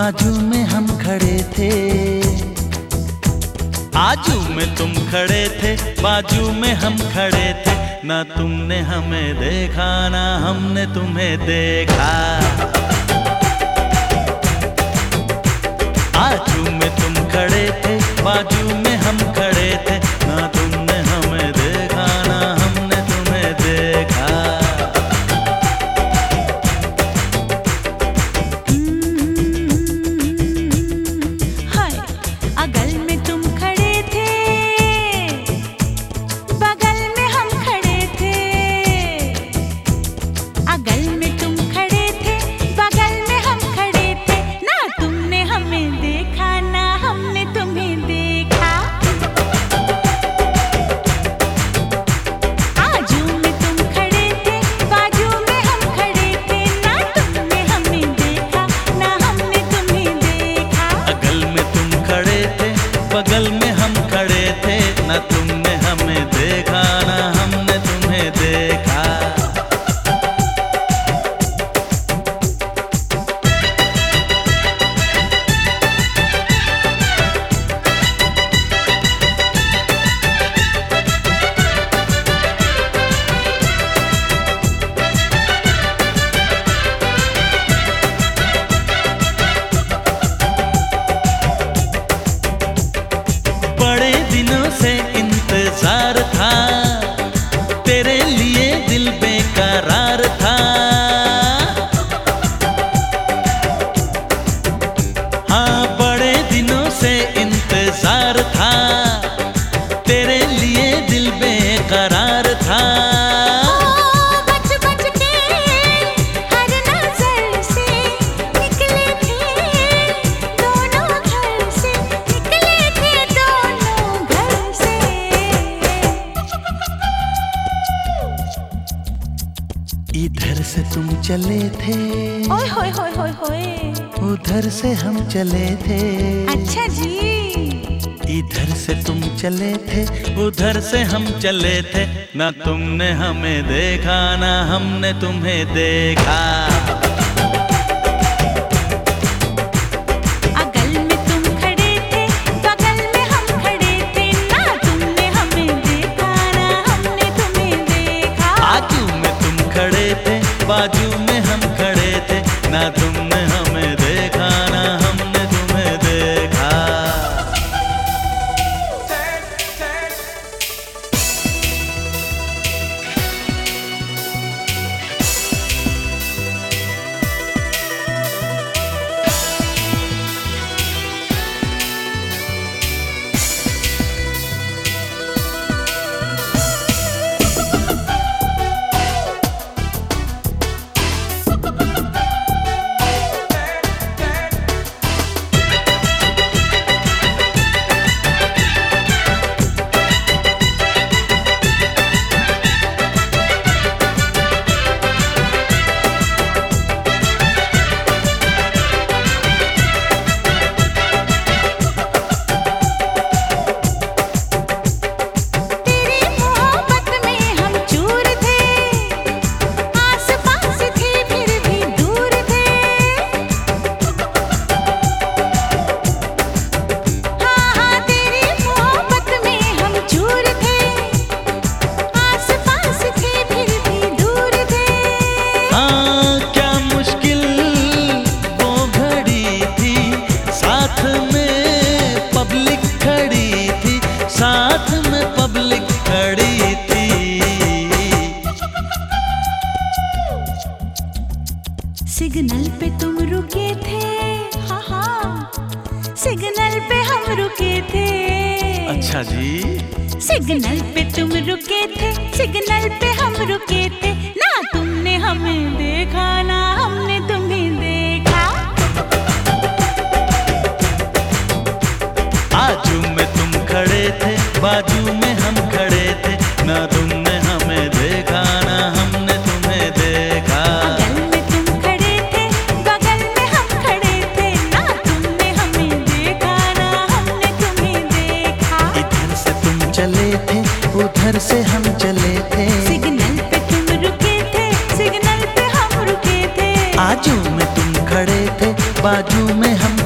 बाजू में हम खड़े थे। आजू में तुम खड़े थे, बाजू में हम खड़े थे। ना तुमने हमें देखा, ना हमने तुम्हें देखा। आजू में तुम खड़े थे, बाजू में சங்கரா चले थे। ओए होए होए होए होए। उधर से हम चले थे। अच्छा जी। इधर से तुम चले थे उधर से हम चले थे। ना तुमने हमें देखा ना हमने तुम्हें देखा। बाजू teatro. रुके थे। अच्छा जी। सिग्नल पे तुम रुके थे सिग्नल पे हम रुके थे। ना तुमने हमें देख चले थे उधर से हम चले थे। सिग्नल पे तुम रुके थे सिग्नल पे हम रुके थे। आजू में तुम खड़े थे बाजू में हम